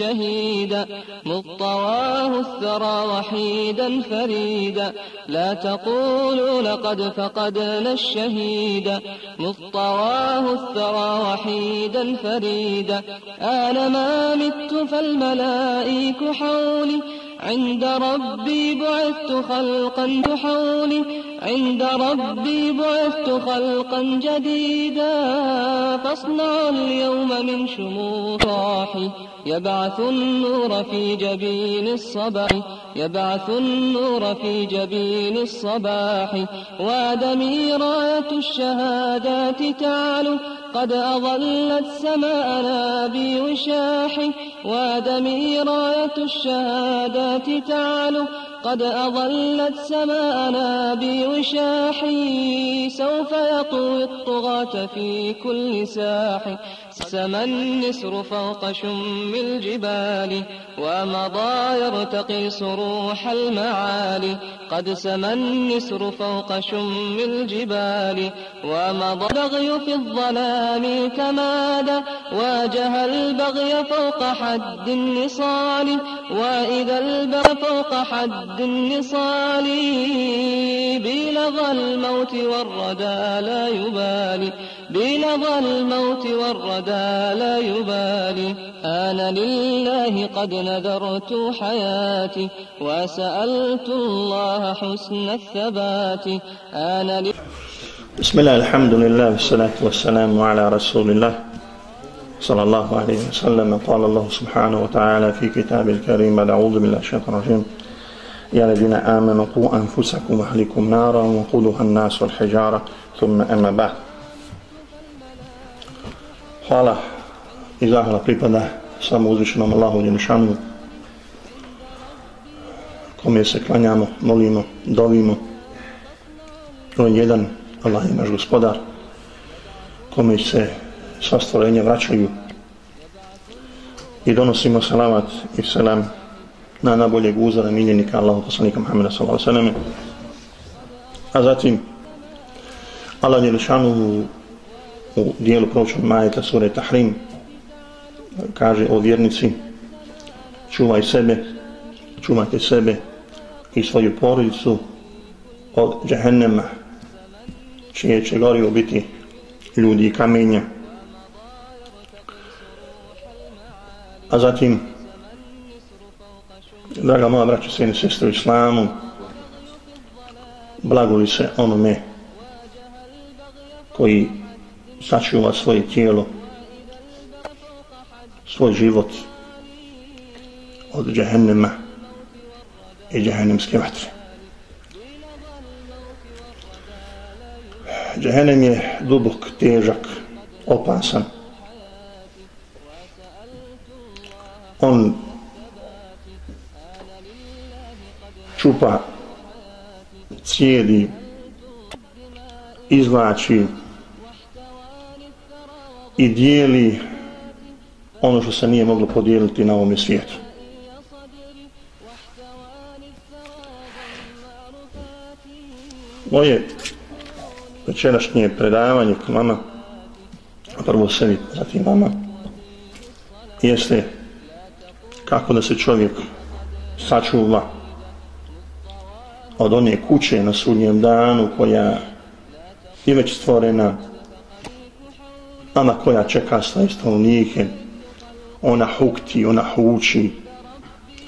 الشهيدا مطواه الثرى وحيدا فريدا. لا تقولوا لقد فقدنا الشهيدا مطواه الثرى وحيدا فريدا. آن ما مت فالملائك حولي عند ربي بعثت خلقا تحولي عند ربي بعثت خلقا جديدا. فاصنع اليوم من شموخ راحي يبعث النور في جبين الصباح يبعث النور في جبين الصباح. وادمي راية الشهادات تعلو قد أظلت سماءنا بوشاح. وادمي راية الشهادات تعلو قد أظلت سماءنا بوشاح. سوف يطوي الطغاة في كل ساح. سما النسر فوق شم الجبال ومضى يرتقي صروح المعالي. قد سما النسر فوق شم الجبال ومضى البغي في الظلام كمادا واجه البغي فوق حد النصال وإذا البغي فوق حد النصال بلغى الموت والردى لا يبالي. بلغى الموت والردى لا يبالي. أنا لله قد نذرت حياتي وسألت الله حسن الثبات. أنا لله بسم الله الحمد لله والصلاة والسلام على رسول الله صلى الله عليه وسلم. قال الله سبحانه وتعالى في كتاب الكريم أعوذ بالله الشيطان الرجيم. يا الذين آمنوا قوا أنفسكم وأهلكم نارا وقودها الناس والحجارة ثم أما بعد. Hvala i zahvala pripada samo uzvišenom Allahu Đelešanu kome se klanjamo, molimo, dovimo. On je jedan, Allah je naš gospodar, kome se sva stvorenja vraćaju i donosimo salavat i selam na najboljeg uzora miljenika Allahu poslanika Muhammeda sallallahu alaihi sallam. A zatim Allah Đelešanu u dijelu pročnog majeta sure Tahrim kaže o vjernici čuvaj sebe čuvajte sebe i svoju porodicu od džahennema čije će gorivo biti ljudi i kamenja. A zatim draga moja braća sene sestre u islamu blagoli se onome koji sačuva svoje tijelo, svoj život od džahennema i džahennemske vatre. Džahennem je dubok, težak, opasan. On čupa, cijedi, izvlači, i dijeli ono što se nije moglo podijeliti na ovom svijetu. Moje večerašnje predavanje k vama, prvo sebi, zatim vama, jeste kako da se čovjek sačuva od one kuće na sudnjem danu koja je već stvorena ona koja čeka svoje stanovnike, ona hukti, ona huči,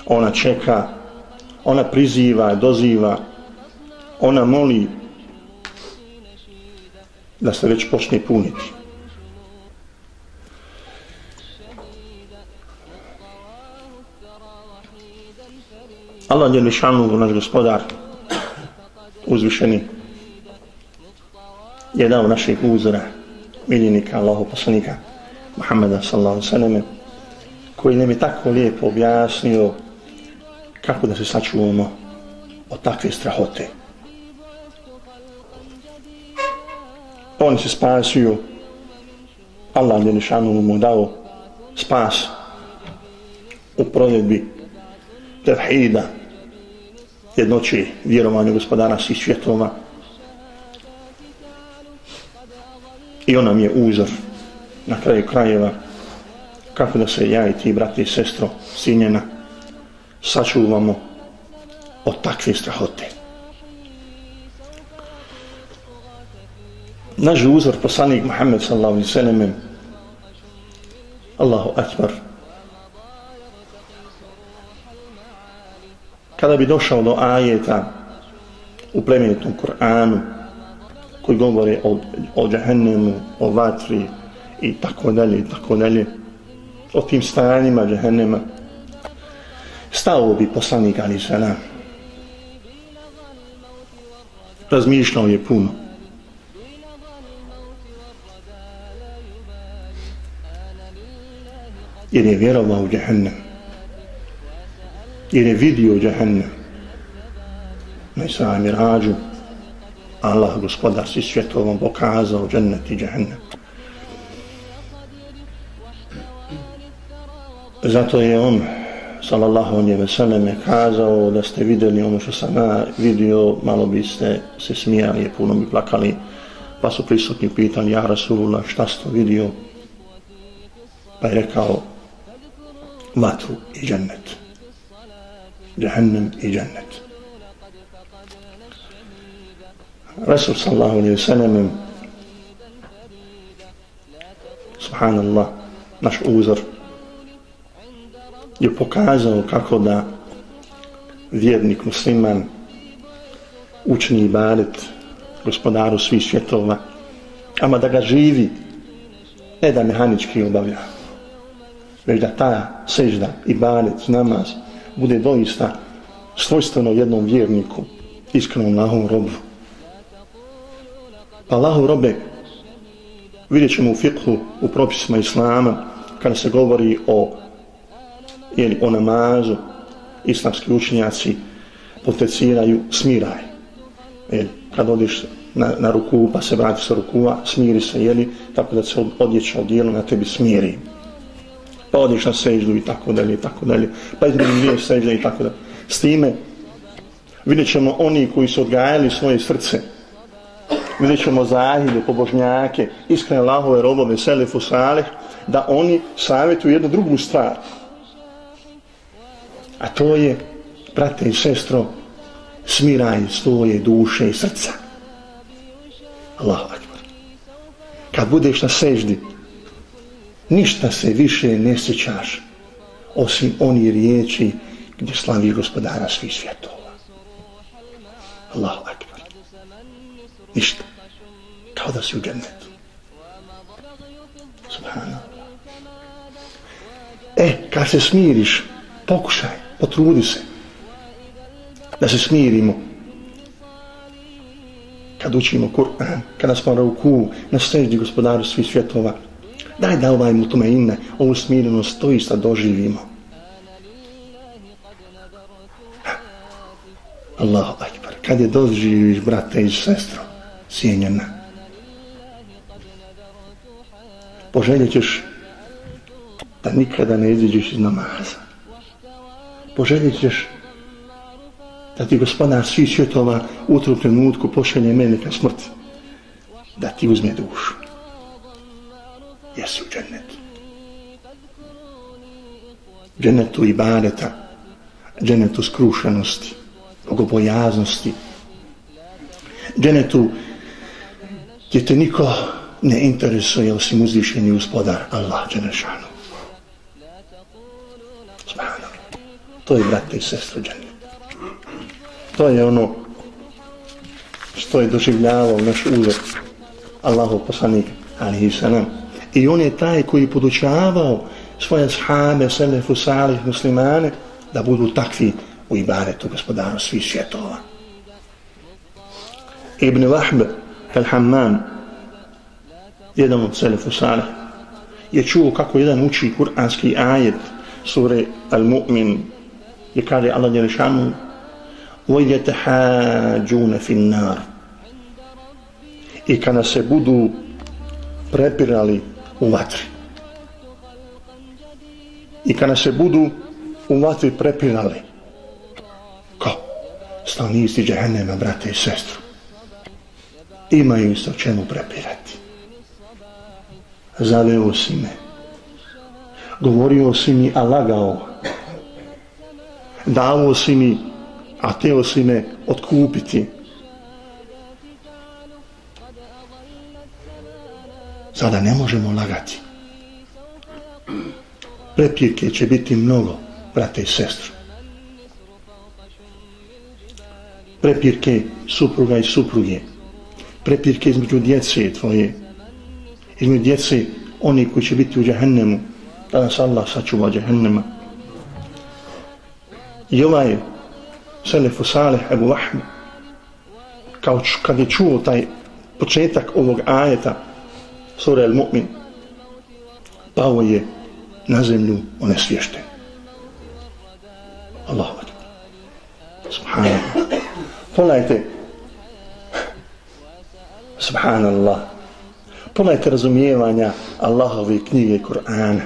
ona čeka, ona priziva, doziva, ona moli da se već počne puniti. Allah je lišanu, naš gospodar, uzvišeni, je dao naših uzora, miljenika Allahu poslanika Muhammeda sallallahu sallam koji nam je tako lijepo objasnio kako da se sačuvamo od takve strahote. On se spasio Allah je nišanu mu dao spas u provedbi tevhida jednoći vjerovanja gospodara svih svjetova i on nam je uzor na kraju krajeva kako da se ja i ti, brati i sestro, sinjena, sačuvamo od takve strahote. Naš uzor, poslanik Muhammed sallallahu alaihi sallam, Allahu akbar, kada bi došao do ajeta u plemenitom Kur'anu koji govore o, o džahennemu, o vatri i tako dalje i tako dalje, o tim stanjima džahennema, stao bi poslanik Ali Salam. Razmišljao je puno. Jer je vjerovao u džahennem. Jer je vidio džahennem. Na Isra Mirađu Allah, gospodar si svjetovom, pokazao džennet i džahennem. Zato je on sallallahu alaihi ve selleme, kazao da ste vidjeli ono što sam ja vidio, malo biste se smijali, puno bi plakali, pa su prisutni pitali, ja Rasulullah, šta ste vidio? Pa je rekao, vatru i džennet. Jahannem i džennet. Rasul sallallahu alaihi ve sellem subhanallah, naš uzor, je pokazao kako da vjernik musliman učini ibadet gospodaru svih svjetova, ama da ga živi, ne da mehanički obavlja, već da ta sežda, ibadet, namaz, bude doista svojstveno jednom vjerniku, iskrenom lahom robu. Allahu robe, vidjet ćemo u fikhu, u propisima Islama, kada se govori o jeli, o namazu islamski učenjaci potenciraju smiraj. Jeli, kad odiš na, na ruku pa se vrati sa rukua, smiri se, jeli, tako da se odjeća odijelo na tebi smiri. Pa odiš na seždu i tako dalje, i tako dalje. Pa između dvije sežde i tako dalje. S time vidjet ćemo oni koji su odgajali svoje srce, vidjet ćemo zahide, pobožnjake, iskrene Allahove robove, selefu, salih, da oni savjetuju jednu drugu stvar, A to je, brate i sestro, smiraj svoje duše i srca. Allahu akbar. Kad budeš na seždi, ništa se više ne sjećaš osim oni riječi gdje slavi gospodara svih svjetova. Allahu akbar. Ništa. Kao da si u džennetu. Subhanallah. E, kad se smiriš, pokušaj potrudi se da se smirimo kad učimo Kur'an, kada smo na ruku, na sređi gospodaru svih svjetova, daj da ovaj mutume ovu smirenost doista doživimo. Allahu akbar, kad je doživiš, brate i sestro, cijenjena. poželjet ćeš da nikada ne iziđeš iz namaza. Poželjet ćeš da ti gospodar svih svjetova u tom trenutku pošalje mene ka smrti da ti uzme dušu. Jesi u džennetu džennetu ibadeta džennetu skrušenosti bogobojaznosti džennetu gdje te niko ne interesuje osim uzvišeni gospodar Allah dženešanu To je, brate i sestro, džennet. To je ono što je doživljavao naš uzor Allahov poslanik, alihi salam. I on je taj koji podučavao svoje shabe, selefu, salih, muslimane, da budu takvi u ibaretu gospodaru svih svjetova. Ibn Vahbe, al-Hamman, jedan od selefu salih, je čuo kako jedan uči kuranski ajet sure Al-Mu'min je kaže Allah Đelešanu وَيَتَحَاجُونَ فِي النَّارِ i kada se budu prepirali u vatri i kada se budu u vatri prepirali ko? stavnici džehennema, brate i sestru imaju se o čemu prepirati zaveo si me govorio si mi, a lagao. Davo si mi, a teo si me otkupiti. Sada ne možemo lagati. Prepirke će biti mnogo, brate i sestru. Prepirke supruga i supruge. Prepirke između djece tvoje. Između djece oni koji će biti u džahennemu. Da nas Allah sačuva džahennema. I ovaj Selefu Saleh Ebu Vahmi kao kad je čuo taj početak ovog ajeta sura El Mu'min pao je na zemlju onesvješten. Allahu akbar. Subhanallah. Pogledajte. Subhanallah. Pogledajte razumijevanja Allahove knjige Kur'ana.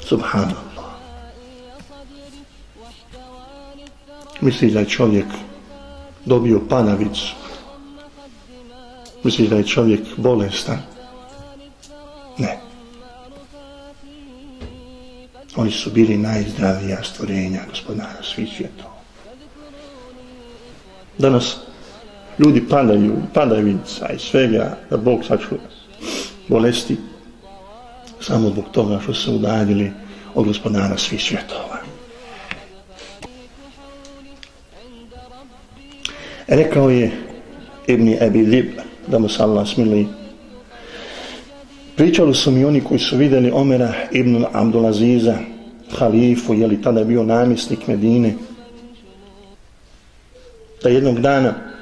Subhanallah. Misli da je čovjek dobio panavicu. Misli da je čovjek bolestan. Ne. Oni su bili najzdravija stvorenja gospodara svih svjetova. Danas ljudi padaju, padaju i svega, da Bog sačuva bolesti, samo zbog toga što se udaljili od gospodara svih svjetova. Rekao je Ibni Ebi Lib, da mu se Allah smili, pričali su mi oni koji su vidjeli Omera ibn Abdulaziza, halifu, je li tada bio namjesnik Medine, da jednog dana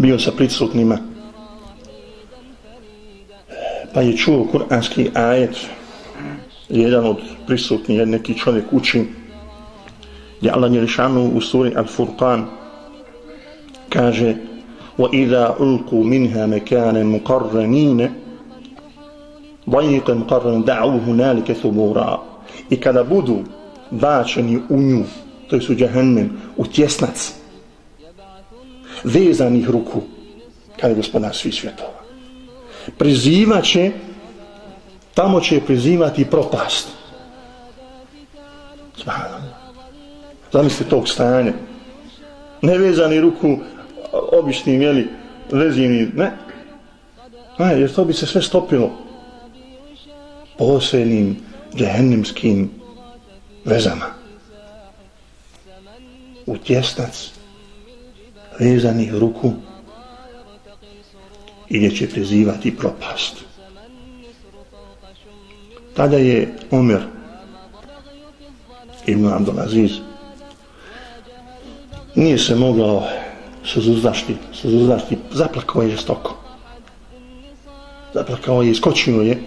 bio sa prisutnima, pa je čuo kuranski ajet, jedan od prisutnih, neki čovjek uči, gdje Allah je lišanu u suri Al-Furqan, kaže وَإِذَا أُلْقُوا مِنْهَا مَكَانًا مُقَرَّنِينَ ضَيِّقًا مُقَرَّنًا دَعُوا هُنَالِكَ ثُبُورًا I kada budu bačeni u nju, to je su džahennem, u tjesnac, vezanih ruku, kada je gospodar svih svjetova, Prizivaće, tamo će prizivati propast. Zamislite tog stanja. Nevezani ruku, običnim, jeli, vezini, ne. Ne, jer to bi se sve stopilo posebnim džehennimskim vezama. U tjesnac vezanih ruku i gdje će prizivati propast. Tada je Omer Ibn Abdulaziz nije se mogao suzuzdašti, suzuzdašti, zaplakao je žestoko. Zaplakao je, iskočio je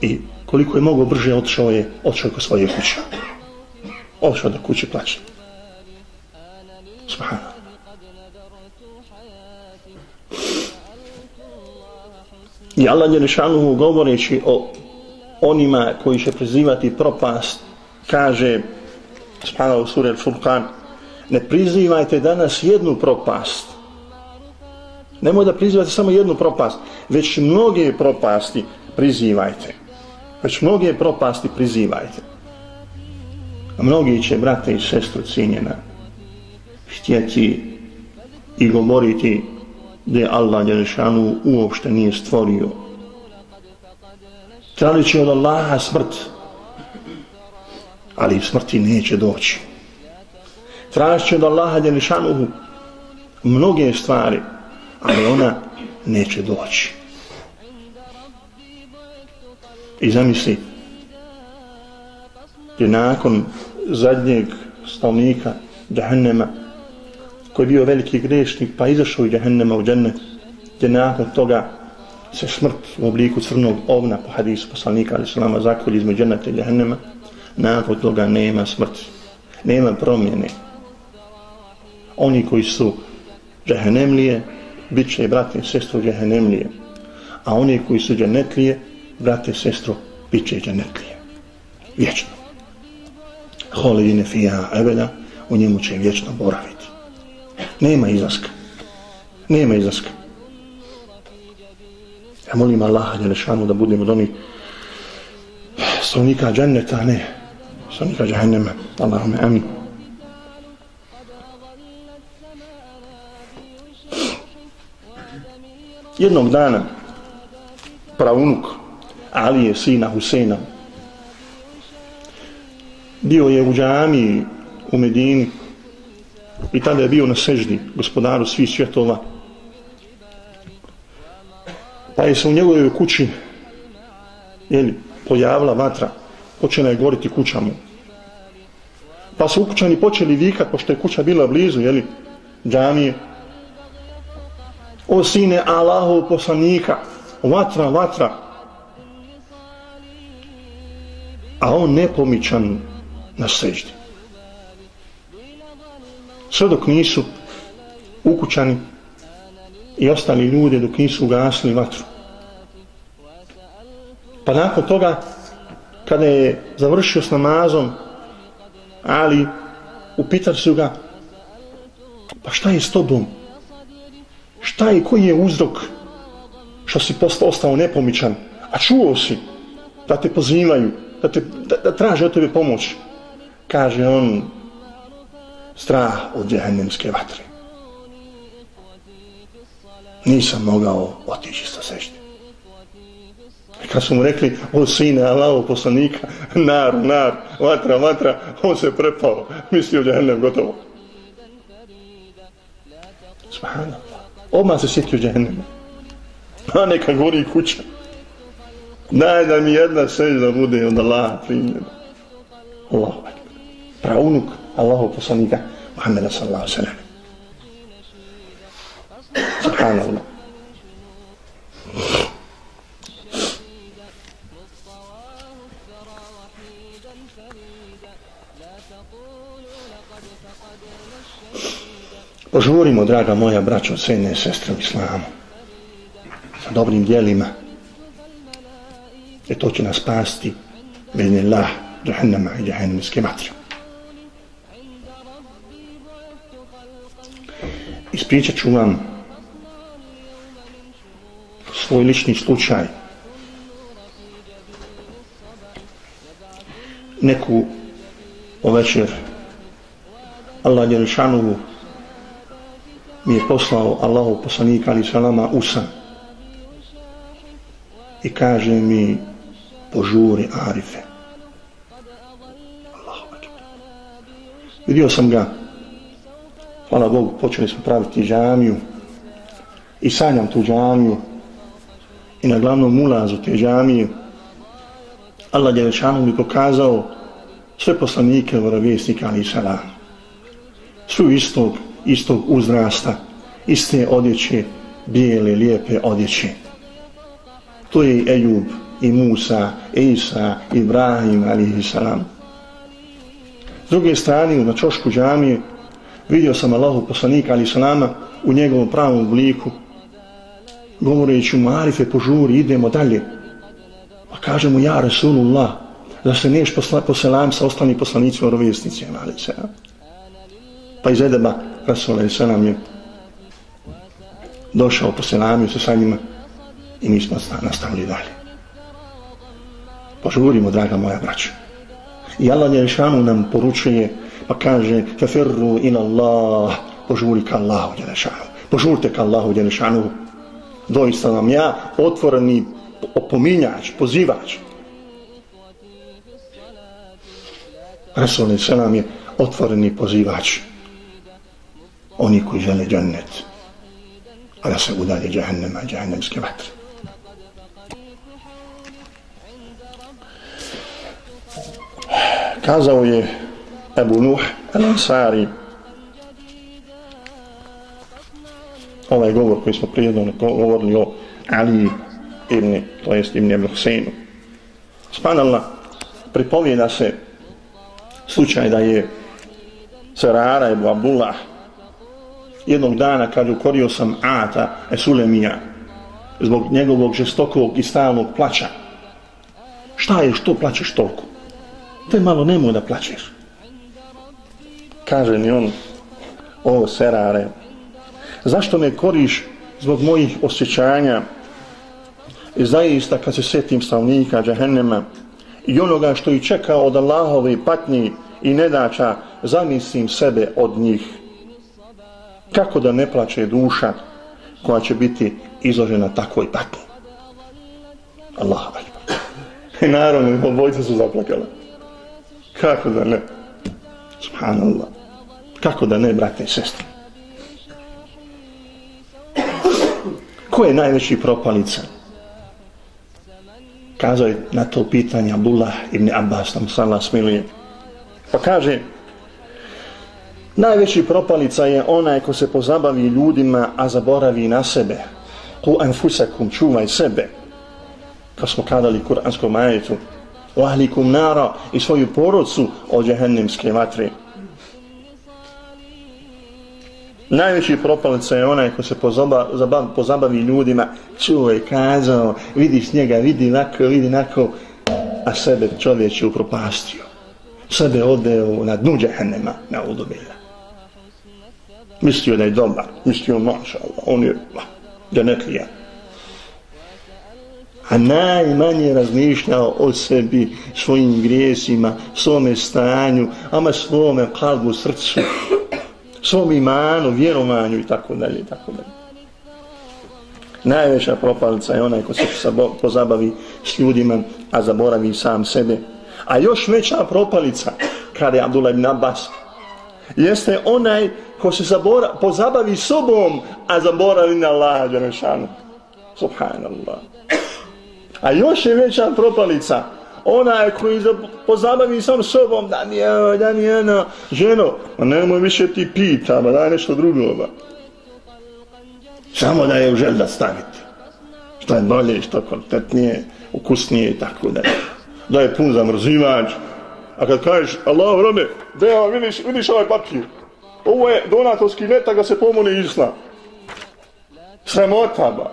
i koliko je mogao brže otišao je, otišao ko svoje kuće. Otišao da kuće plaće. Subhano. I Allah Jerišanuhu govoreći o onima koji će prizivati propast, kaže, subhanahu sura al-Furqan, ne prizivajte danas jednu propast. Nemoj da prizivate samo jednu propast, već mnoge propasti prizivajte. Već mnoge propasti prizivajte. A mnogi će, brate i sestru cijenjena, htjeti i govoriti da Allah Đelešanu uopšte nije stvorio. Trali će od Allaha smrt, ali smrti neće doći tražit će od Allaha Đelešanu mnoge stvari, ali ona neće doći. I zamisli, je nakon zadnjeg stavnika Jahannema, koji je bio veliki grešnik, pa izašao iz Jahannema u džennet, gdje nakon toga se smrt u obliku crnog ovna po hadisu poslanika, ali se nama zakolji između dženneta i Jahannema, nakon toga nema smrti, nema promjene, oni koji su džehennemlije, bit će brate i sestro džehennemlije. A oni koji su dženetlije, brate i sestro, bit će dženetlije. Vječno. Holidine fija ebeda u njemu će vječno boraviti. Nema izlaska. Nema izlaska. Ja molim Allaha Đelešanu da budemo od onih stanovnika dženneta, ne stanovnika džahennema. Allahume, amin. Jednog dana praunuk Ali je sina Huseina bio je u džami u Medini i tada je bio na seždi gospodaru svih svjetova. Pa je se u njegovoj kući jeli, pojavila vatra. Počela je goriti kuća mu. Pa su ukućani počeli vikat pošto je kuća bila blizu jeli, džamije. O sine Allahov poslanika vatra, vatra. A on nepomičan na seždi sve dok nisu ukućani i ostali ljudi dok nisu ugasili vatru. Pa nakon toga, kada je završio s namazom, ali upitali su ga, pa šta je s tobom? Šta je, koji je uzrok što si postao, ostao nepomičan? A čuo si da te pozivaju, da, te, da, da traže od tebe pomoć. Kaže on, strah od džehennemske vatre. Nisam mogao otići sa sešte. I kad su mu rekli, o sine, Allaho poslanika, nar, nar, vatra, vatra, on se prepao, mislio džehennem gotovo. Subhanallah. Oma se sjetio džehennema. A neka gori kuća. Daj da mi jedna sežda bude od Allaha primljena. Allahu akbar. Praunuk Allahu poslanika Muhammeda sallallahu alaihi sallam. Subhanallah. Požurimo, draga moja braćo, sene sestre u islamu, sa dobrim dijelima, jer to će nas spasti, bez Allah, džahennama i džahennemske vatre. Ispričat ću vam svoj lični slučaj. Neku ovečer Allah Đerišanuhu mi je poslao Allahu poslanika ali salama usan i kaže mi požuri Arife. Allahu Vidio sam ga hvala Bogu, počeli smo praviti džamiju. I sanjam tu džamiju. I na glavnom ulazu te džamije. Allah je mi pokazao sve poslanike vorovjesnika ali i salam su istog, istog uzrasta iste odjeće bijele, lijepe odjeće. To je i Ejub i Musa, Isa, Ibrahim ali salam. S druge strane na čošku džamije vidio sam Allahu poslanika ali salama u njegovom pravom obliku govoreći mu Arife požuri idemo dalje. Pa kaže mu ja Rasulullah da se neš posla, poselam sa ostalim poslanicima rovjesnicima ali pa iz Edeba Rasul ali salam je došao poselamio se sa njima i mi smo nastavili dalje. Požurimo draga moja braća i Allah Jerešanu nam poručuje pa kaže feferru ila Allah požuri ka Allahu djelešanu požurte ka Allahu djelešanu doista vam ja otvoreni opominjač, pozivač. Rasul Selam je otvoreni pozivač. Oni koji žele džennet a da se udalje džahennema džahennemske vatre. Kazao je Ebu Nuh al-Ansari. Ovaj govor koji smo prijedno govorili o Ali ibn, to jest ibn Ibn Huseinu. Spanallah pripovijeda se slučaj da je Serara ibn Abdullah jednog dana kad ukorio sam Ata Esulemija zbog njegovog žestokog i stalnog plaća. Šta je što plaćeš toliko? To je malo nemoj da plaćeš kaže mi on o serare zašto me koriš zbog mojih osjećanja I zaista kad se sjetim stavnika džahennema i onoga što ih čeka od Allahove patnji i nedača, zamislim sebe od njih. Kako da ne plaće duša koja će biti izložena takvoj patnji? Allah I naravno, obojce su zaplakala. Kako da ne? Subhanallah. Kako da ne, brate i sestre? Ko je najveći propalica? Kazao je na to pitanje Abdullah ibn Abbas, nam sallah smiluje. Pa kaže, najveći propalica je onaj ko se pozabavi ljudima, a zaboravi na sebe. Ku anfusakum, čuvaj sebe. Kao smo kadali kuranskom majetu, o ahlikum nara i svoju porodcu od jehennemske vatre. Najveći propalica je onaj ko se pozaba, zabav, pozabavi ljudima, čuo je kazao, vidiš njega, vidi nako, vidi nako, a sebe čovjek je upropastio. Sebe odeo na dnu džehennema, na udobila. Mislio da je dobar, mislio, maša Allah, on je, da. A najmanje razmišljao o sebi, svojim grijesima, svome stanju, ama svome kalbu, srcu, svom imanu, vjerovanju i tako dalje i tako dalje. Najveća propalica je onaj ko se pozabavi s ljudima, a zaboravi sam sebe. A još veća propalica, kada je Abdullah ibn Abbas, jeste onaj ko se zabora, pozabavi sobom, a zaboravi na Allah, Đerešanu. Subhanallah. A još je veća propalica, onaj koji pozabavi sam sobom, da mi je, da mi je, na, ženo, ma nemoj više ti pita, ba, daj nešto drugo, ba. Samo da je u želda staviti. Što je bolje, što kvalitetnije, ukusnije i tako da. Da je pun zamrzivač. A kad kažeš, Allah robe, da vidiš, vidiš ovaj papir. Ovo je donatorski letak ga se pomoli islam. Sramota, ba.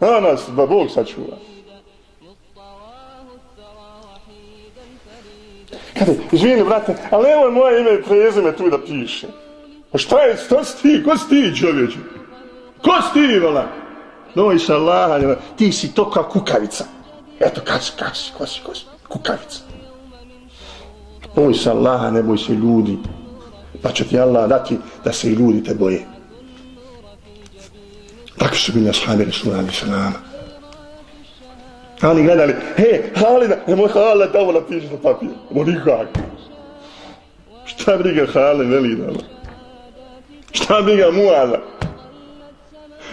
Danas, ba Bog sačuva. Kada, izvini, brate, ali nemoj moje ime i prezime tu da piše. A šta je, šta si ti, ko si ti, čovječe? Ko si ti, vola? No, iša Allah, ti si to kao kukavica. Eto, kaži, kaži, ko si, ko si, kukavica. Boj se Allaha, ne boj se ljudi. Pa će ti Allah dati da se i ljudi te boje. Tako su bili ashabi Rasulullah alaihi salama. A oni gledali, he, Halida, nemoj Halida tamo napiši na papir. Mo nikak. Šta briga Halid veli da Šta briga Muaza?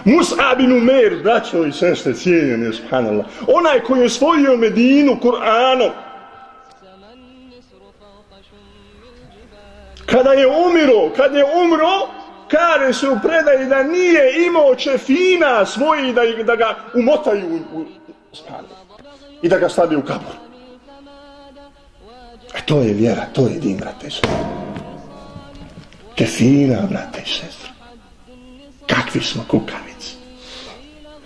Musa bin Umer, braćo i sestre, cijenjeni, subhanallah. Onaj koji je svojio Medinu Kur'anom. Kada je umiro, kad je umro, kare se u predaji da nije imao čefina svoji da, da ga umotaju u, u i da ga stavi u kabur. E to je vjera, to je din, brate i sestre. Kefina, brate i sestra. Kakvi smo kukavici.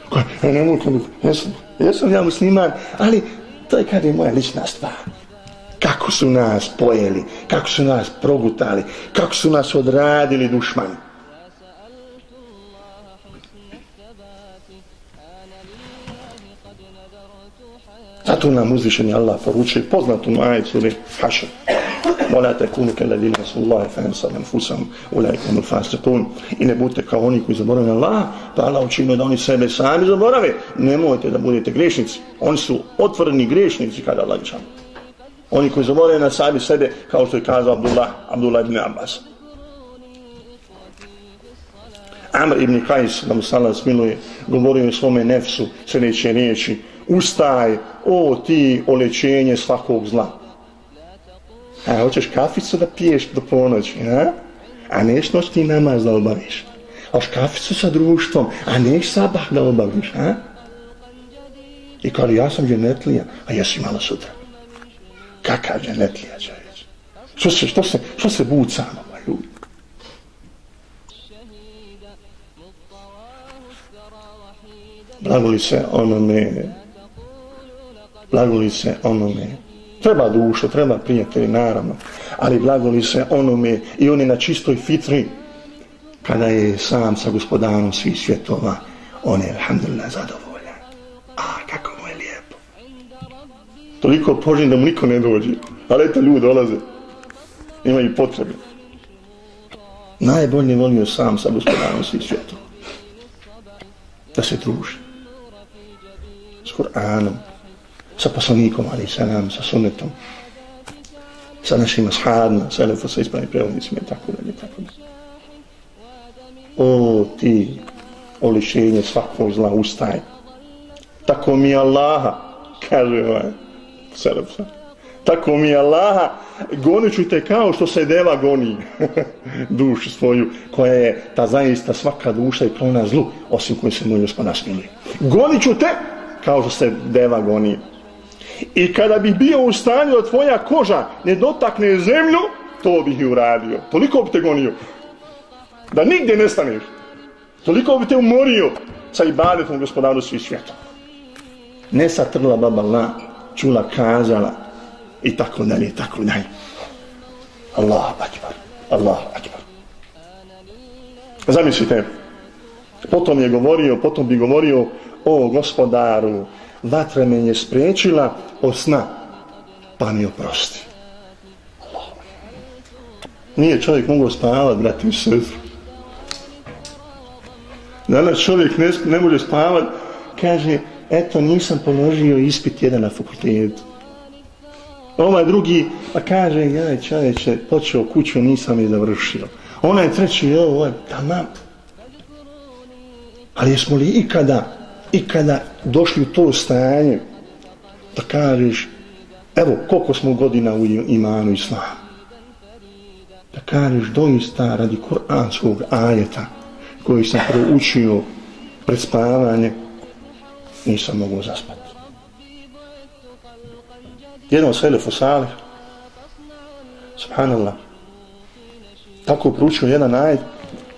Ko, ja ne mogu, jesam, jesam ja musliman, ali to je kad je moja lična stvar. Kako su nas pojeli, kako su nas progutali, kako su nas odradili dušmani. Zato nam uzvišeni Allah poručuje poznatu majicu ili haša. Mola te kunu ke ladili Rasulullahi fa ensa fusam ulaikum il fasikun. I ne budite kao oni koji zaboravaju Allah, pa Allah učinu da oni sebe sami zaborave. Nemojte da budete grešnici. Oni su otvoreni grešnici kada Allah ličan Oni koji zaboravaju na sami sebe, kao što je kazao Abdullah, Abdullah ibn Abbas. Amr ibn Kajs, da mu sallam smiluje, govorio je svome nefsu sljedeće riječi, ustaj, o ti olečenje svakog zla. A hoćeš kaficu da piješ do ponoći, a? A neš noć ti namaz da obaviš. Hoš kaficu sa društvom, a neš sabah da obaviš, a? I kao ja sam dženetlija, a jesi malo sutra. Kakav dženetlija, čovječ? Što se, što se, što se bucamo, ba, ljudi? Blagoli se onome blagoli se onome. Treba dušo, treba prijatelji, naravno, ali blagoli se onome i oni na čistoj fitri, kada je sam sa gospodarom svih svjetova, on je, alhamdulillah, zadovoljan. A, kako Toliko požin da mu niko ne dođe. Ali eto ljudi dolaze. Imaju potrebe. Najbolje volio sam sa gospodarom svih svjetova. Da se druži. S Kur'anom. Sa poslanikom, ali i sa nam, sa sunnetom, Sa našim ashabima, sa elefo, sa ispravnim prevodnicima i tako dalje, tako dalje. O, ti, olišenje svakog zla, ustaj. Tako mi Allaha, kaže ovaj, Selefsa. Tako mi Allaha, gonit ću te kao što se deva goni dušu svoju, koja je ta zaista svaka duša i klona zlu, osim koji se moj gospod nasmili. Gonit ću te kao što se deva goni. I kada bi bio u stanju da tvoja koža ne dotakne zemlju, to bih i uradio. Toliko bi te gonio. Da nigdje ne staneš. Toliko bi te umorio sa ibadetom gospodaru svih svijeta. Ne sa trla baba la, čula, kazala i tako dalje, i tako dalje. Allah akbar, Allah akbar. Zamislite, potom je govorio, potom bi govorio o gospodaru, vatra me je spriječila od sna, pa mi oprosti. Nije čovjek mogao spavati, brati i sestru. Danas čovjek ne, ne može spavati, kaže, eto, nisam položio ispit jedan na fakultetu. Ovaj drugi, pa kaže, jaj čovječe, počeo kuću, nisam je završio. Onaj treći, jo, ovaj, tamam. Ali jesmo li ikada, ikada došli u to stanje, da kažeš, evo, koliko smo godina u imanu islamu. Da kažeš, doista radi kuranskog ajeta, koji sam proučio pred spavanje, nisam mogu zaspati. Jednom selefu salih, subhanallah, tako proučio jedan ajet,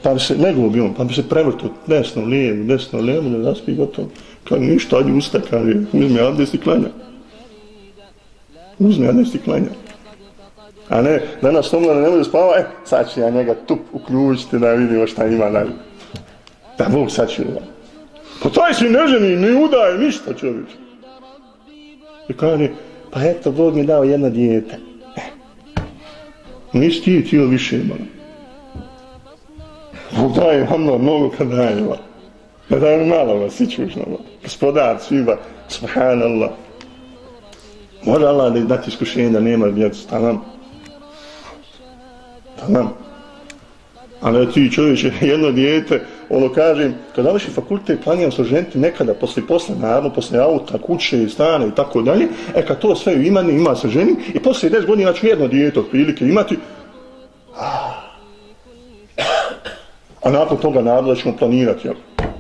pa bi se, nego bi on, pa bi se prevrtu desno, lijevo, desno, lijevo, da zaspi gotovo. Kao ništa, ajde usta, kaže, uzme abdest i klanja. Uzme abdest i klanja. A ne, danas tomla ne može spava, e, sad ću ja njega tup uključiti da vidimo šta ima dalje. Da Bog sačuva. Pa taj si ne ženi, ne udaje ništa čovječ. I kaže, pa eto, Bog mi dao jedno dijete. E. Nisi ti tijelo više imala. Bog daje ono mnogo kad. Ne daje mi malo va, si čuš nama. Gospodar, svima, subhanallah. Može Allah da dati iskušenje da nema djecu, tamam. Tamam. Ali ti čovječe, jedno dijete, ono kažem, kad završi fakultet, planiram se ženiti nekada, posle posle, naravno, posle auta, kuće, stane i tako dalje, e kad to sve ima, ima se ženi, i posle 10 godina ću jedno dijete otprilike imati, a nakon toga naravno ćemo planirati, jel,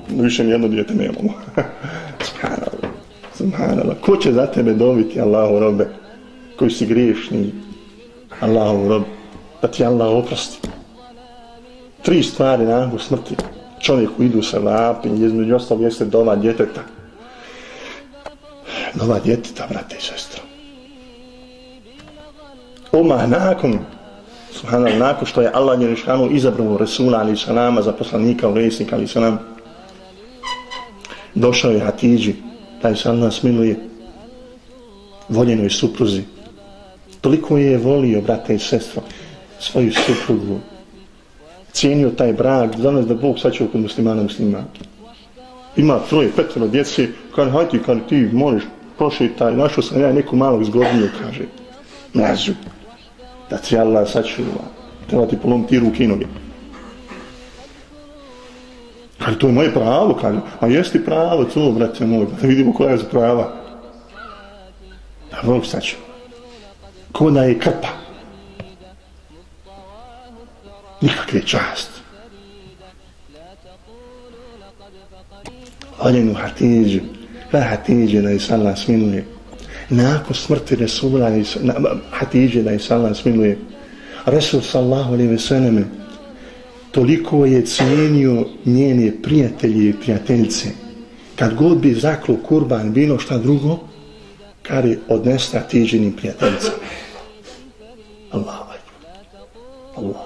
više nijedno dijete nemamo. Subhanallah, subhanallah, ko će za tebe dobiti, Allahu robe, koji si griješni, Allahu robe, da ti Allah oprosti. Tri stvari nakon smrti. Čovjeku idu sa lapim, između ostalog jeste doma djeteta. Doma djeteta, brate i sestro. Oma nakon, subhanallah, nakon što je Allah Njerišanu izabrao Resula ali salama za poslanika u resnika ali sa nam, došao je Hatidži, taj se Allah smiluje, voljenoj supruzi. Toliko je volio, brate i sestro, svoju suprugu, cijenio taj brak, danas da Bog sačeo kod muslimana muslimana. Ima troje, petro djece, kaže, hajde, kad ti možeš prošetaj, našao sam ja neku malog zgodniju, kaže, mrazu, da ti Allah sačuva, treba ti polomiti ruke i noge. Kaže, to je moje pravo, kaže, a jesti pravo, to, brate moj, da vidimo koja je za prava. Da Bog sačuva. Kona je krpa nikakve časti. Oljenu Hatidžu, pa Hatidžu da je sallam smiluje. Nakon smrti Resula, Hatidžu da im se Allah smiluje. Resul sallahu alaihi veseleme toliko je cijenio njene prijatelje i prijateljice. Kad god bi zaklo kurban bilo šta drugo, kar je odnesla tiđenim prijateljicama. Allah. Allah.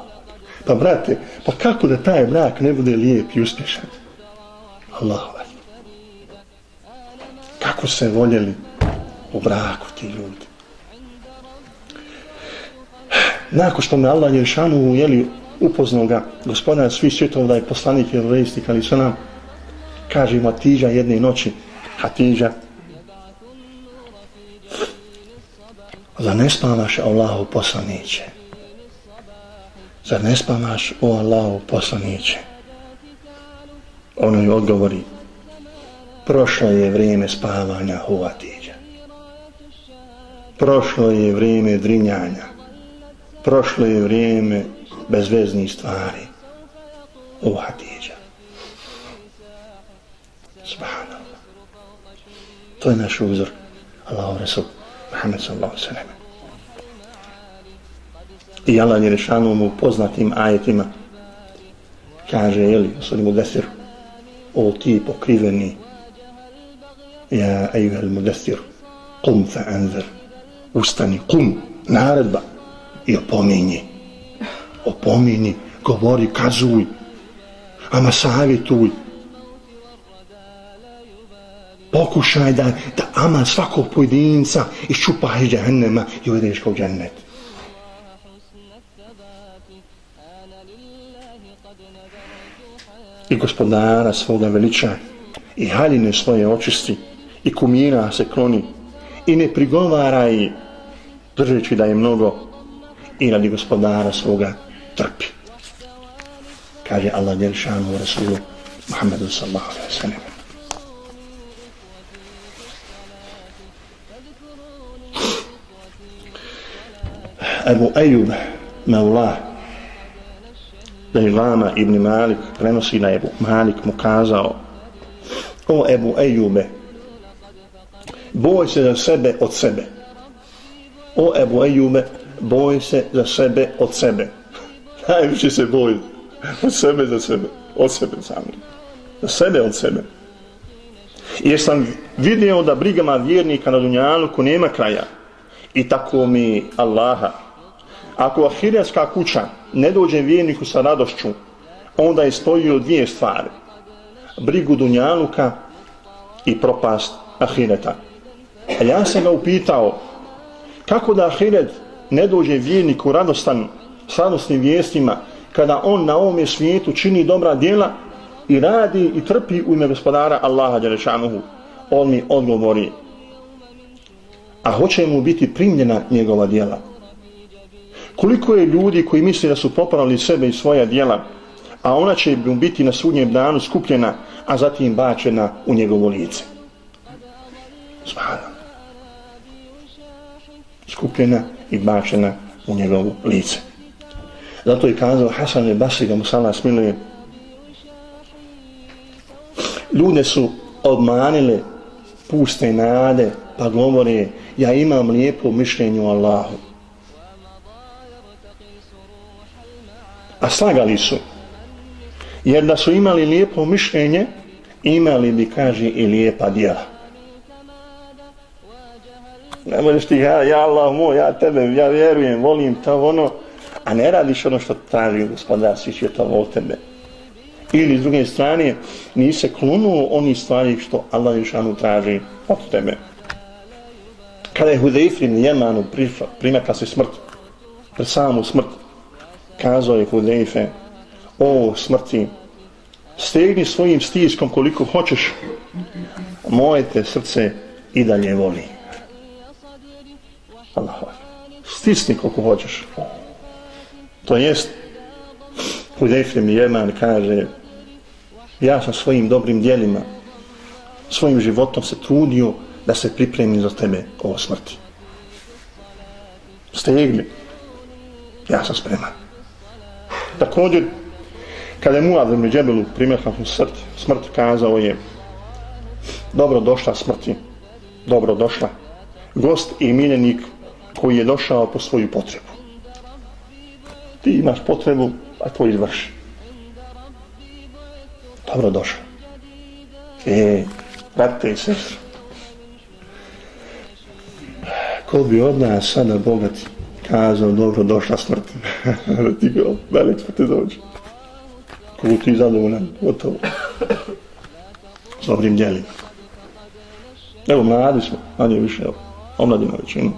Pa brate, pa kako da taj brak ne bude lijep i uspješan? Allah. Kako se voljeli u braku ti ljudi. Nakon što me Allah Jeršanu jeli, upoznao ga, gospodar svi svjetova da je poslanik ili rejstik, ali su nam, kaže mu Hatidža jedne noći, Hatiža Zar ne spavaš Allahu poslaniće? Zar ne spavaš o Allahu poslaniće? Ono je odgovori, prošlo je vrijeme spavanja huvati. Prošlo je vrijeme drinjanja. Prošlo je vrijeme bezveznih stvari Huatiđa. Subhanallah. To je naš uzor. Allahu Resul. Muhammed sallallahu sallam. I Allah je rešanu mu poznatim ajetima kaže, jeli, osvodi mu desiru, o ti pokriveni, ja, ejuhel il mudesir, kum fa anzir, ustani, kum, naredba, i opominji, opominji, govori, kazuj, ama savjetuj, pokušaj da, da ama svakog pojedinca iščupa iz džahennema i uvedeš kao džennet. I gospodara svoga veliča i haljine svoje očisti i kumira se kloni i ne prigovara i držeći da je mnogo i radi gospodara svoga trpi. Kaže Allah Jelšanu Rasulu Muhammedu sallahu alaihi sallam. Ebu Ejub Mevla da je Lama ibn Malik prenosi na Ebu Malik mu kazao o Ebu Ejube boj se za sebe od sebe o Ebu Ejume, boj se za sebe od sebe. Najviše se boj od sebe za sebe od sebe sami. Za sebe od sebe. Jer sam vidio da brigama vjernika na Dunjaluku nema kraja. I tako mi Allaha. Ako ahiretska kuća ne dođe vjerniku sa radošću, onda je stojilo dvije stvari. Brigu Dunjaluka i propast ahireta. A ja sam ga upitao, kako da ahiret ne dođe vjerniku radostan, s radostnim vijestima, kada on na ovom svijetu čini dobra djela i radi i trpi u ime gospodara Allaha Đerešanuhu. On mi odgovori, a hoće mu biti primljena njegova djela. Koliko je ljudi koji misle da su popravili sebe i svoja djela, a ona će mu biti na sudnjem danu skupljena, a zatim bačena u njegovo lice. Zbada. Skupljena i bačena u njegovu lice. Zato je kazao Hasan i Basri, da mu sala smiluje, ljude su obmanile puste nade, pa govore, ja imam lijepo mišljenje o Allahu. a slagali su. Jer da su imali lijepo mišljenje, imali bi, kaže, i lijepa djela. Ne možeš ti, ja, ja Allah moj, ja tebe, ja vjerujem, volim to ono, a ne radiš ono što traži gospodar, svi će to vol tebe. Ili s druge strane, nisi se klunuo oni stvari što Allah Ješanu traži od tebe. Kada je Hudejfin Jemanu primekla se smrt, pred samu smrt, kazao je Hudejfe, o smrti, stegni svojim stiskom koliko hoćeš, moje te srce i dalje voli. Allah, stisni koliko hoćeš. To jest, Hudejfe mi jedan kaže, ja sam svojim dobrim dijelima, svojim životom se trudio da se pripremim za tebe o smrti. Stegli. ja sam spreman. Također, kada je Muad ibn Džebelu primjehla smrt, smrt kazao je dobro došla smrti, dobro došla, gost i miljenik koji je došao po svoju potrebu. Ti imaš potrebu, a to izvrši. Dobro došao. E, brate i sestru, ko bi od nas sada bogati kazao, dobro, došla smrt. da ti go, velik smo te dođe. Kogu ti zadovoljan, gotovo. S dobrim djelima. Evo, mladi smo, manje više, evo. omladina većinu.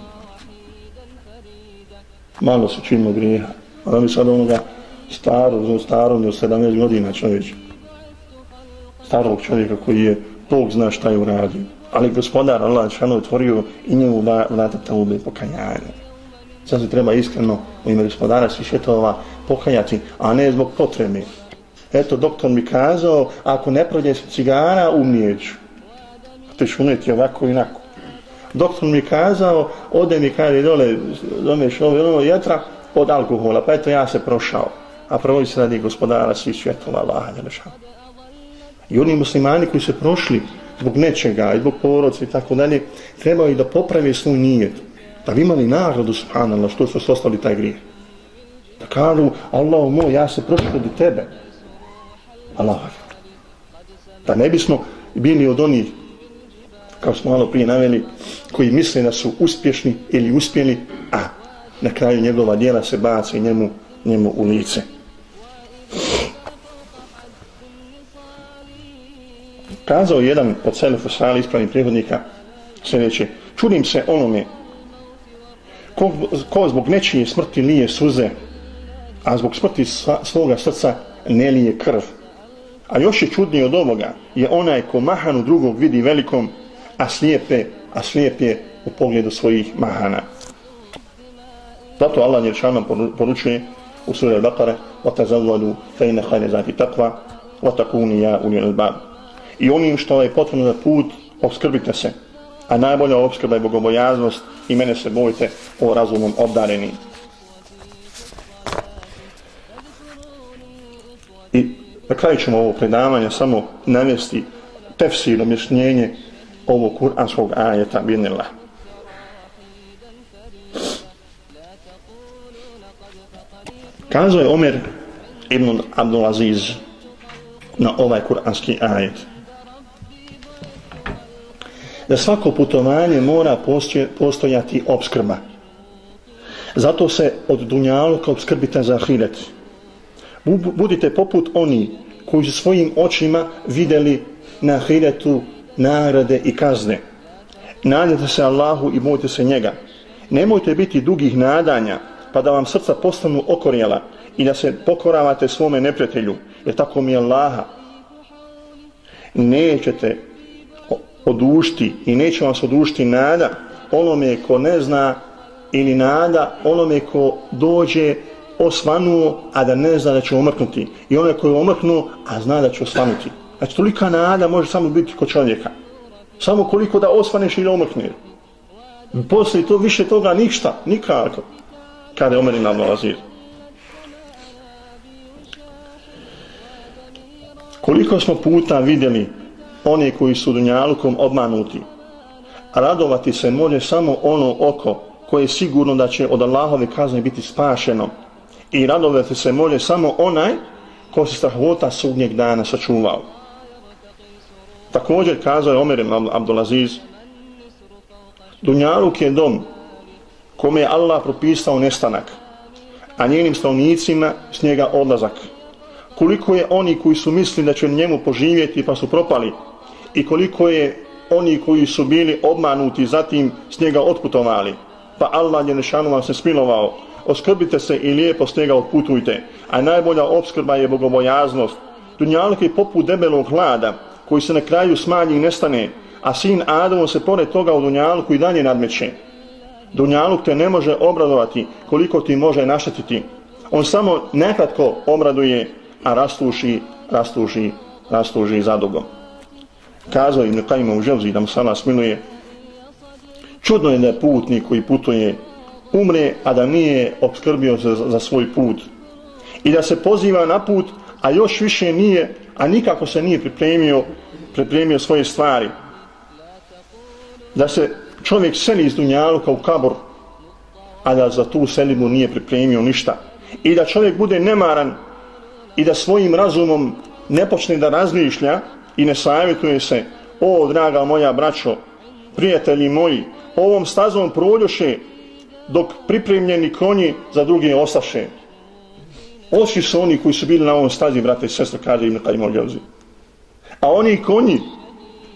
Malo se činimo grijeha. A da mi sad onoga starog, znači starog, od 17 godina čovjek. Starog čovjeka koji je, Bog zna šta je uradio. Ali gospodar Allah šano otvorio i njemu vrata taube i pokajanja. Sad se treba iskreno u ime gospodara svi šetova pokajati, a ne zbog potrebe. Eto, doktor mi kazao, ako ne prođe se cigara, umnijeću. Te šuneti ovako i inako. Doktor mi kazao, ode mi kaže dole, domeš ovo, ono jetra od alkohola, pa eto ja se prošao. A prvo se radi gospodara svih svjetova, Allah, Jelešan. I oni muslimani koji se prošli zbog nečega, i zbog porodca i tako dalje, trebaju da poprave svoj nijet. Da bi imali nagradu, subhanallah, što su ostali taj grijeh. Da kažu, Allah moj, ja se prošao od tebe. Allah. Da ne bismo bili od onih, kao smo malo prije naveli, koji misle da su uspješni ili uspjeli, a na kraju njegova djela se baci njemu, njemu u lice. Kazao jedan od selefu sali ispravnih prihodnika sljedeće, čudim se onome ko, ko zbog nečije smrti lije suze, a zbog smrti svoga srca ne lije krv. A još je čudnije od ovoga je onaj ko mahanu drugog vidi velikom, a slijepe, a slijep je u pogledu svojih mahana. Zato Allah Jeršanom poručuje u suri Al-Baqara وَتَزَوَّلُوا فَإِنَ خَيْنَ ذَاتِ تَقْوَا وَتَكُونِ يَا أُلِيَ الْبَابِ I onim što je potrebno za put, obskrbite se. A najbolja obskrba je bogobojaznost i mene se bojite o razumom obdareni. I na kraju ćemo ovo predavanje samo navesti tefsir, objašnjenje ovog kuranskog ajeta binila. Kazao je Omer ibn Abdulaziz na ovaj kuranski ajet da svako putovanje mora postojati obskrba. Zato se od dunjaluka obskrbite za ahiret. Budite poput oni koji su svojim očima videli na ahiretu nagrade i kazne. Nadajte se Allahu i bojte se njega. Nemojte biti dugih nadanja pa da vam srca postanu okorjela i da se pokoravate svome neprijatelju. Jer tako mi je Allaha. Nećete odušti i neće vam se odušti nada onome ko ne zna ili nada onome ko dođe osvanuo, a da ne zna da će umrknuti. I onaj ko je omrknuo, a zna da će osvanuti. Znači, tolika nada može samo biti kod čovjeka. Samo koliko da osvaneš ili umrkneš. Poslije to više toga ništa, nikako. Kada je Omer nam nalazir. Koliko smo puta vidjeli oni koji su dunjalukom obmanuti. A radovati se može samo ono oko koje je sigurno da će od Allahove kazne biti spašeno. I radovati se može samo onaj ko se strahota sudnjeg dana sačuvao. Također kazao je Omer Abdulaziz, Dunjaluk je dom kome je Allah propisao nestanak, a njenim stavnicima s njega odlazak. Koliko je oni koji su mislili da će njemu poživjeti pa su propali, i koliko je oni koji su bili obmanuti zatim s njega otputovali. Pa Allah je nešanu vam se smilovao. Oskrbite se i lijepo s njega otputujte. A najbolja obskrba je bogobojaznost. Dunjaluk je poput debelog hlada koji se na kraju smanji i nestane, a sin Adamo se pored toga u Dunjaluku i dalje nadmeće. Dunjaluk te ne može obradovati koliko ti može naštetiti. On samo nekratko obraduje, a rastuši, rastuši, rastuži zadugo. kazao im nekajima u želzi da mu sana smiluje čudno je da je putnik koji putuje umre a da nije obskrbio za, za svoj put i da se poziva na put a još više nije a nikako se nije pripremio pripremio svoje stvari da se čovjek seli iz Dunjaluka u kabor a da za tu selibu nije pripremio ništa i da čovjek bude nemaran i da svojim razumom ne počne da razmišlja i ne savjetuje se, o draga moja braćo, prijatelji moji, ovom stazom prođoše dok pripremljeni konji za druge ostaše. Osim su oni koji su bili na ovom stazi, brate i sestro, kaže im nekaj mođevzi. A oni konji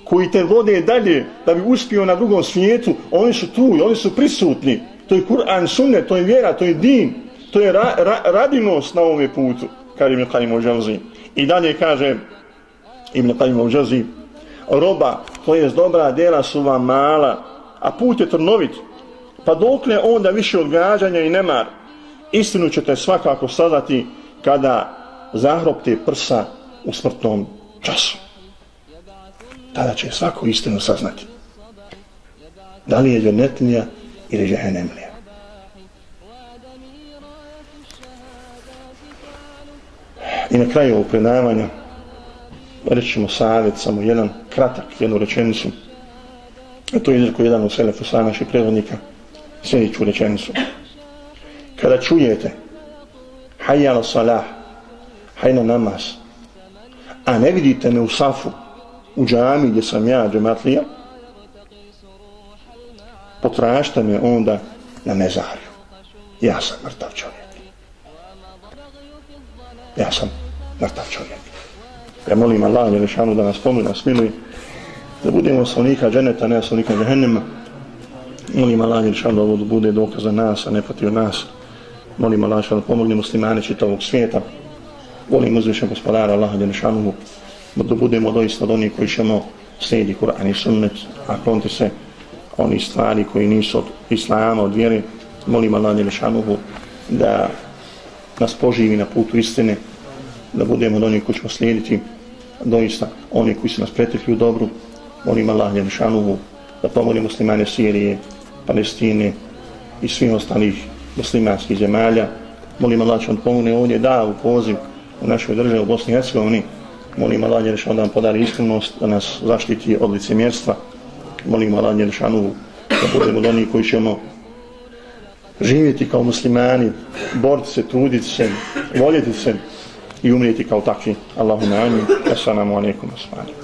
koji te vode dalje da bi uspio na drugom svijetu, oni su tu, i oni su prisutni. To je Kur'an sunne, to je vjera, to je din, to je ra, ra, radinost na ovome putu, kaže Ibn Qayyim al I dalje kaže Ibn Qayyim al roba, to je dobra djela su vam mala, a put je trnovit, pa dokle onda više odgađanja i nemar, istinu ćete svakako sadati kada zahropte prsa u smrtnom času. Tada će svako istinu saznati. Da li je dženetlija ili džehennemlija. I na kraju ovog predavanja rećemo savjet, samo jedan kratak, jednu rečenicu. A to je izreko jedan od selefu sa naših predvodnika. Sljedeću rečenicu. Kada čujete hajjala salah, hajna namaz, a ne vidite me u safu, u džami gdje sam ja, džematlija, potražite me onda na mezarju. Ja sam mrtav čovjek. Ja sam mrtav čovjek. Ja molim Allah, Jelešanu, da nas pomili, nas miluje, da budemo salnika dženeta, ne salnika džehennema. Molim Allah, Jelešanu, da ovo bude dokaz za nas, a ne protiv nas. Molim Allah, da pomogne muslimane čitavog svijeta. Volim uzvišen gospodara Allaha Đelešanuhu da budemo doista od onih koji ćemo slijedi Kur'an i sunnet, a klonti se oni stvari koji nisu od Islama, od vjere. Molim Allah, Đelešanuhu da nas poživi na putu istine, da budemo od onih koji ćemo slijediti doista oni koji su nas pretekli u dobru. Molim Allah Đelešanuhu da pomogne muslimane Sirije, Palestine i svih ostalih muslimanskih zemalja. Molim Allah će on pomogne ovdje da u poziv u našoj državi u Bosni i Hercegovini. Molim Allah Jelšanuhu da nam podari iskrenost, da nas zaštiti od licemjerstva. Molim Allah Jelšanuhu da budemo od onih koji ćemo živjeti kao muslimani, boriti se, truditi se, voljeti se, i umrijeti kao takvi. Allahumma amin. Assalamu alaikum. Assalamu alaikum.